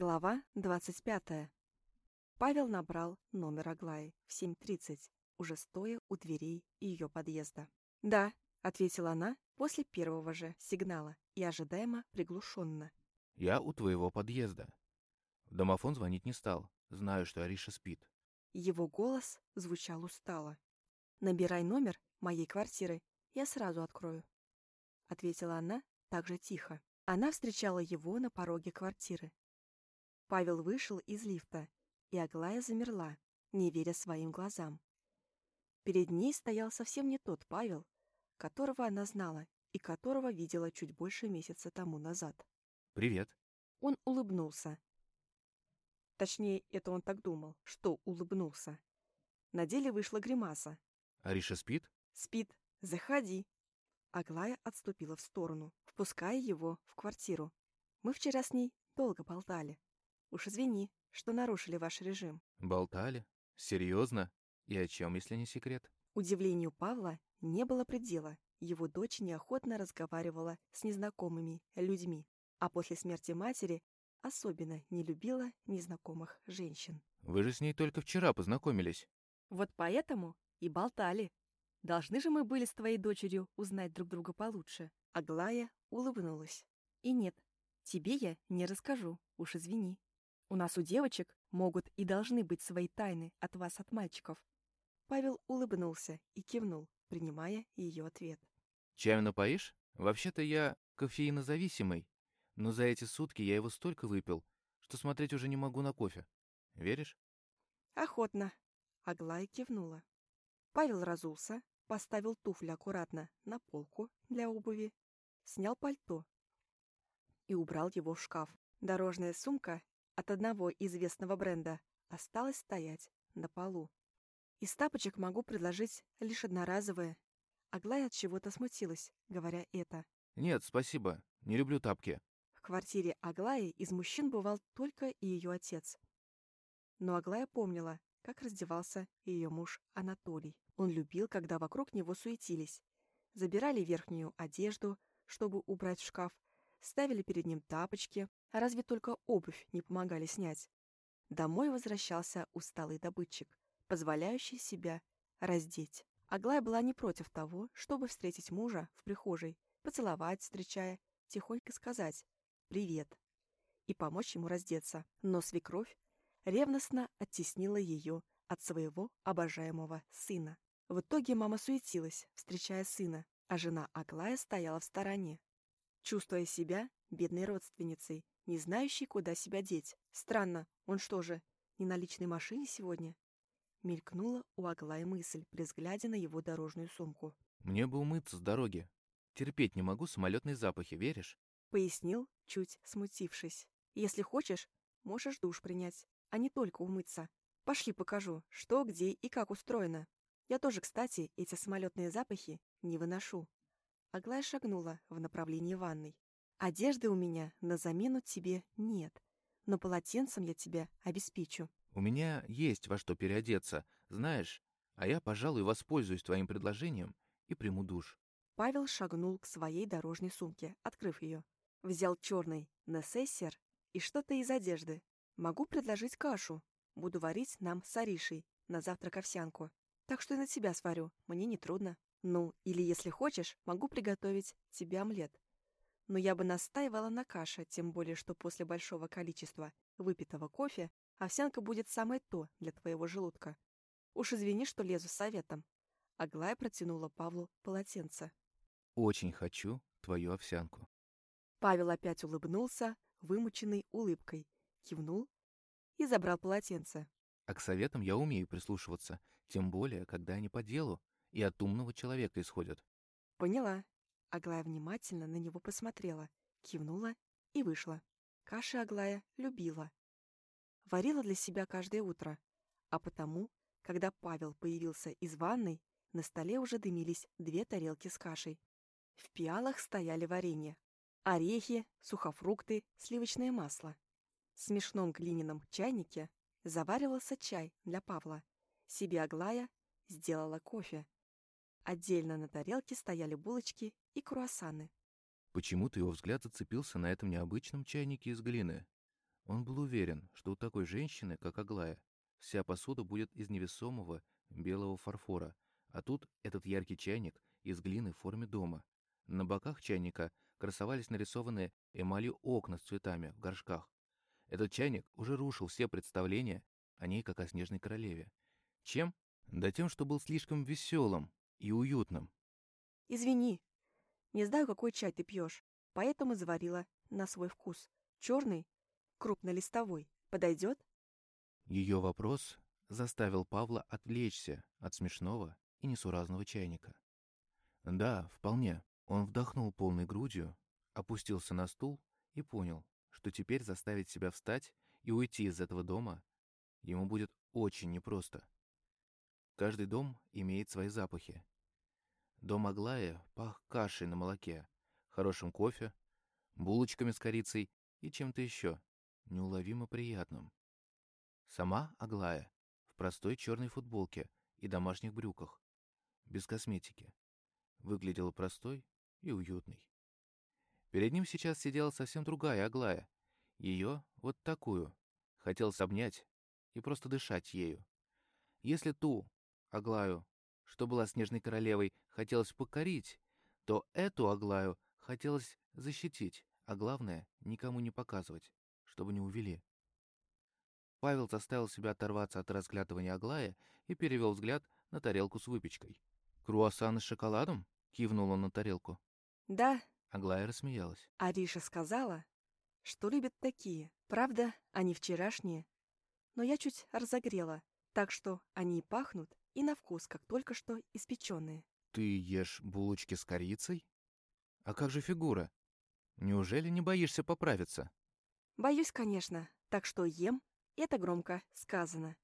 Глава 25. Павел набрал номер Аглаи в 7.30, уже стоя у дверей ее подъезда. «Да», — ответила она после первого же сигнала и ожидаемо приглушенно. «Я у твоего подъезда. В домофон звонить не стал. Знаю, что Ариша спит». Его голос звучал устало. «Набирай номер моей квартиры, я сразу открою», — ответила она также тихо. Она встречала его на пороге квартиры. Павел вышел из лифта, и Аглая замерла, не веря своим глазам. Перед ней стоял совсем не тот Павел, которого она знала и которого видела чуть больше месяца тому назад. «Привет». Он улыбнулся. Точнее, это он так думал, что улыбнулся. На деле вышла гримаса. «Ариша спит?» «Спит. Заходи». Аглая отступила в сторону, впуская его в квартиру. Мы вчера с ней долго болтали. Уж извини, что нарушили ваш режим. «Болтали? Серьезно? И о чем, если не секрет?» Удивлению Павла не было предела. Его дочь неохотно разговаривала с незнакомыми людьми, а после смерти матери особенно не любила незнакомых женщин. «Вы же с ней только вчера познакомились». Вот поэтому и болтали. Должны же мы были с твоей дочерью узнать друг друга получше. Аглая улыбнулась. И нет, тебе я не расскажу, уж извини. У нас у девочек могут и должны быть свои тайны от вас, от мальчиков. Павел улыбнулся и кивнул, принимая ее ответ. «Чаю напоишь? Вообще-то я кофеинозависимый, но за эти сутки я его столько выпил, что смотреть уже не могу на кофе. Веришь?» «Охотно», — Аглая кивнула. Павел разулся, поставил туфли аккуратно на полку для обуви, снял пальто и убрал его в шкаф. Дорожная сумка от одного известного бренда осталась стоять на полу. Из тапочек могу предложить лишь одноразовые. Аглая от чего-то смутилась, говоря это. «Нет, спасибо. Не люблю тапки». В квартире Аглаи из мужчин бывал только ее отец. Но Аглая помнила, как раздевался ее муж Анатолий. Он любил, когда вокруг него суетились. Забирали верхнюю одежду, чтобы убрать в шкаф, ставили перед ним тапочки, разве только обувь не помогали снять. Домой возвращался усталый добытчик, позволяющий себя раздеть. Аглая была не против того, чтобы встретить мужа в прихожей, поцеловать, встречая, тихонько сказать «привет» и помочь ему раздеться. Но свекровь ревностно оттеснила ее от своего обожаемого сына. В итоге мама суетилась, встречая сына, а жена Аглая стояла в стороне, чувствуя себя бедной родственницей, не знающей, куда себя деть. Странно, он что же, не на личной машине сегодня? Мелькнула у Аглая мысль при взгляде на его дорожную сумку. «Мне бы умыться с дороги. Терпеть не могу самолетные запахи, веришь?» Пояснил, чуть смутившись. «Если хочешь, можешь душ принять, а не только умыться. Пошли покажу, что, где и как устроено. Я тоже, кстати, эти самолетные запахи не выношу». Аглая шагнула в направлении ванной. «Одежды у меня на замену тебе нет, но полотенцем я тебя обеспечу». «У меня есть во что переодеться, знаешь, а я, пожалуй, воспользуюсь твоим предложением и приму душ». Павел шагнул к своей дорожной сумке, открыв ее. Взял черный несессер и что-то из одежды. «Могу предложить кашу. Буду варить нам с Аришей на завтрак овсянку. Так что и на тебя сварю, мне не трудно. Ну, или если хочешь, могу приготовить тебе омлет. Но я бы настаивала на каше, тем более, что после большого количества выпитого кофе овсянка будет самое то для твоего желудка. Уж извини, что лезу с советом. Аглая протянула Павлу полотенце. «Очень хочу твою овсянку». Павел опять улыбнулся, вымученной улыбкой, кивнул и забрал полотенце. А к советам я умею прислушиваться, тем более, когда они по делу и от умного человека исходят. Поняла. Аглая внимательно на него посмотрела, кивнула и вышла. Каши Аглая любила. Варила для себя каждое утро, а потому, когда Павел появился из ванной, на столе уже дымились две тарелки с кашей. В пиалах стояли варенье, орехи, сухофрукты, сливочное масло. В смешном глиняном чайнике заваривался чай для Павла. Себе Аглая сделала кофе. Отдельно на тарелке стояли булочки и круассаны. Почему-то его взгляд зацепился на этом необычном чайнике из глины. Он был уверен, что у такой женщины, как Аглая, вся посуда будет из невесомого белого фарфора, а тут этот яркий чайник из глины в форме дома. На боках чайника красовались нарисованные эмалью окна с цветами в горшках. Этот чайник уже рушил все представления о ней как о снежной королеве. Чем? Да тем, что был слишком веселым и уютным. Извини, не знаю, какой чай ты пьешь, поэтому заварила на свой вкус. Черный, крупнолистовой, подойдет? Ее вопрос заставил Павла отвлечься от смешного и несуразного чайника. Да, вполне. Он вдохнул полной грудью, опустился на стул и понял, что теперь заставить себя встать и уйти из этого дома ему будет очень непросто. Каждый дом имеет свои запахи. Дом Аглая пах кашей на молоке, хорошим кофе, булочками с корицей и чем-то еще, неуловимо приятным. Сама Аглая в простой черной футболке и домашних брюках, без косметики, выглядела простой и уютной. Перед ним сейчас сидела совсем другая Аглая. Ее вот такую. Хотелось обнять и просто дышать ею. Если ту, Аглаю, что была снежной королевой, хотелось покорить, то эту Аглаю хотелось защитить, а главное — никому не показывать, чтобы не увели. Павел заставил себя оторваться от разглядывания Аглая и перевел взгляд на тарелку с выпечкой. «Круассаны с шоколадом?» — кивнул он на тарелку. Да, Аглая рассмеялась. Ариша сказала, что любит такие. Правда, они вчерашние. Но я чуть разогрела, так что они пахнут и на вкус, как только что испеченные. «Ты ешь булочки с корицей? А как же фигура? Неужели не боишься поправиться?» Боюсь, конечно, так что ем, это громко сказано.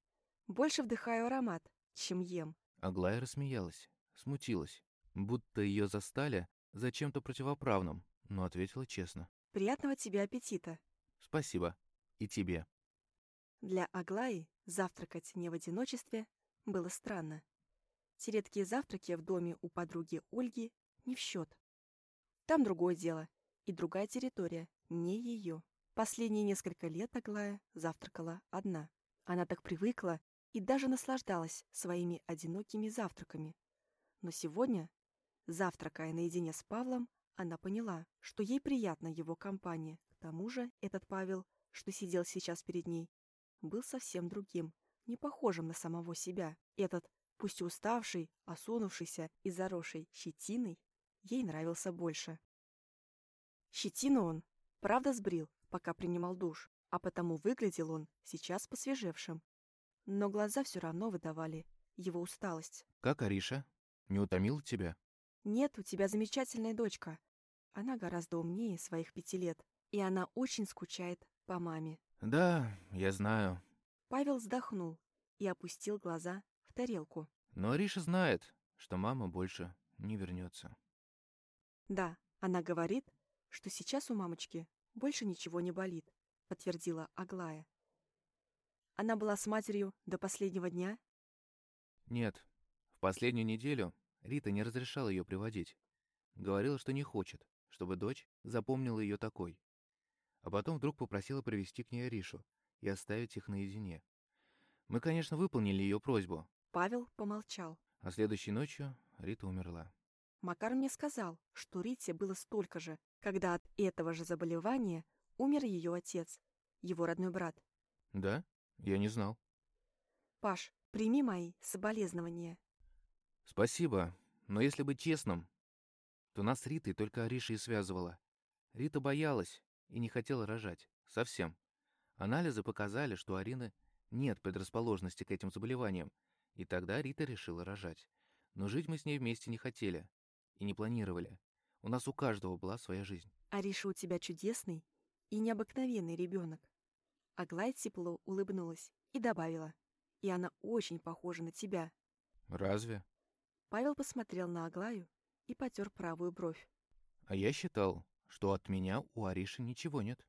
Больше вдыхаю аромат, чем ем. Аглая рассмеялась, смутилась, будто ее застали за чем-то противоправным, но ответила честно. Приятного тебе аппетита. «Спасибо. И тебе». Для Аглаи завтракать не в одиночестве было странно. Те редкие завтраки в доме у подруги Ольги не в счет. Там другое дело и другая территория, не ее. Последние несколько лет Аглая завтракала одна. Она так привыкла и даже наслаждалась своими одинокими завтраками. Но сегодня, завтракая наедине с Павлом, она поняла, что ей приятна его компания. К тому же этот Павел, что сидел сейчас перед ней, был совсем другим, не похожим на самого себя. Этот, пусть и уставший, осунувшийся и заросший щетиной, ей нравился больше. Щетину он, правда, сбрил, пока принимал душ, а потому выглядел он сейчас посвежевшим. Но глаза все равно выдавали его усталость. «Как Ариша? Не утомила тебя?» «Нет, у тебя замечательная дочка. Она гораздо умнее своих пяти лет, и она очень скучает по маме». «Да, я знаю. Павел вздохнул и опустил глаза в тарелку. Но Ариша знает, что мама больше не вернется. «Да, она говорит, что сейчас у мамочки больше ничего не болит», — подтвердила Аглая. «Она была с матерью до последнего дня?» Нет, в последнюю неделю Рита не разрешала ее приводить. Говорила, что не хочет, чтобы дочь запомнила ее такой. А потом вдруг попросила привести к ней Аришу и оставить их наедине. Мы, конечно, выполнили ее просьбу, Павел помолчал. а следующей ночью Рита умерла. Макар мне сказал, что Рите было столько же, когда от этого же заболевания умер ее отец, его родной брат. Да? Я не знал. Паш, прими мои соболезнования. Спасибо, но если быть честным, то нас с Ритой только Ариша и связывала. Рита боялась и не хотела рожать. Совсем. Анализы показали, что у Арины нет предрасположенности к этим заболеваниям, и тогда Рита решила рожать. Но жить мы с ней вместе не хотели и не планировали. У нас у каждого была своя жизнь. Ариша у тебя чудесный и необыкновенный ребенок. Аглая тепло улыбнулась и добавила. И она очень похожа на тебя. Разве? Павел посмотрел на Аглаю и потер правую бровь. А я считал, что от меня у Ариши ничего нет.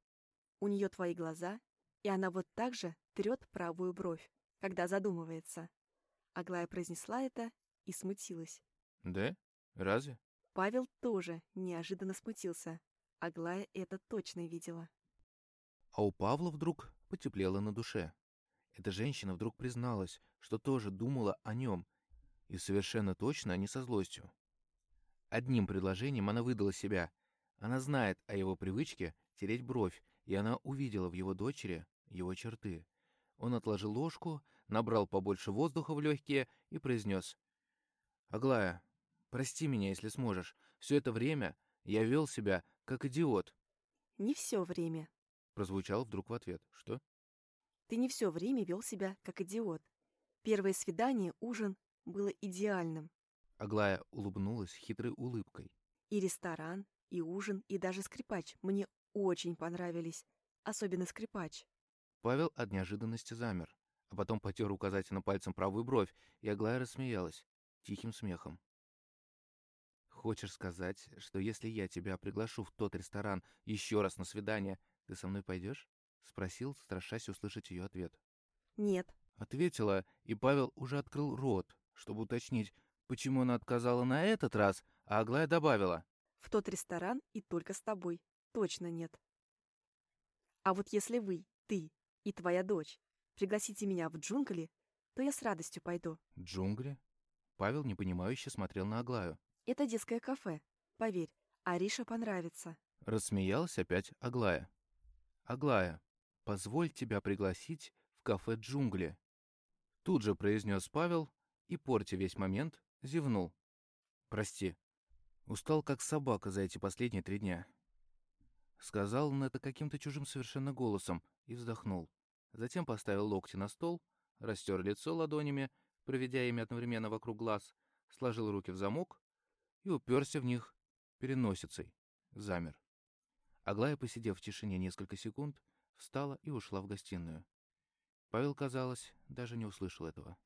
У нее твои глаза, и она вот так же трет правую бровь, когда задумывается. Аглая произнесла это и смутилась. Да? Разве? Павел тоже неожиданно смутился. Аглая это точно видела. А у Павла вдруг потеплело на душе. Эта женщина вдруг призналась, что тоже думала о нем, и совершенно точно а не со злостью. Одним предложением она выдала себя. Она знает о его привычке тереть бровь, и она увидела в его дочери его черты. Он отложил ложку, набрал побольше воздуха в легкие и произнес. «Аглая, прости меня, если сможешь. Все это время я вел себя как идиот». «Не все время», — прозвучал вдруг в ответ. «Что?» «Ты не все время вел себя как идиот. Первое свидание, ужин было идеальным. Аглая улыбнулась хитрой улыбкой. И ресторан, и ужин, и даже скрипач мне очень понравились. Особенно скрипач. Павел от неожиданности замер, а потом потер указательным пальцем правую бровь, и Аглая рассмеялась тихим смехом. «Хочешь сказать, что если я тебя приглашу в тот ресторан еще раз на свидание, ты со мной пойдешь?» — спросил, страшась услышать ее ответ. «Нет», — ответила, и Павел уже открыл рот, чтобы уточнить, почему она отказала на этот раз, а Аглая добавила. «В тот ресторан и только с тобой. Точно нет. А вот если вы, ты и твоя дочь пригласите меня в джунгли, то я с радостью пойду». «Джунгли?» Павел непонимающе смотрел на Аглаю. «Это детское кафе. Поверь, Ариша понравится». Рассмеялась опять Аглая. «Аглая, позволь тебя пригласить в кафе «Джунгли». Тут же произнес Павел и, портя весь момент, зевнул. «Прости, устал как собака за эти последние три дня». Сказал он это каким-то чужим совершенно голосом и вздохнул. Затем поставил локти на стол, растер лицо ладонями, проведя ими одновременно вокруг глаз, сложил руки в замок и уперся в них переносицей. Замер. Аглая, посидев в тишине несколько секунд, встала и ушла в гостиную. Павел, казалось, даже не услышал этого.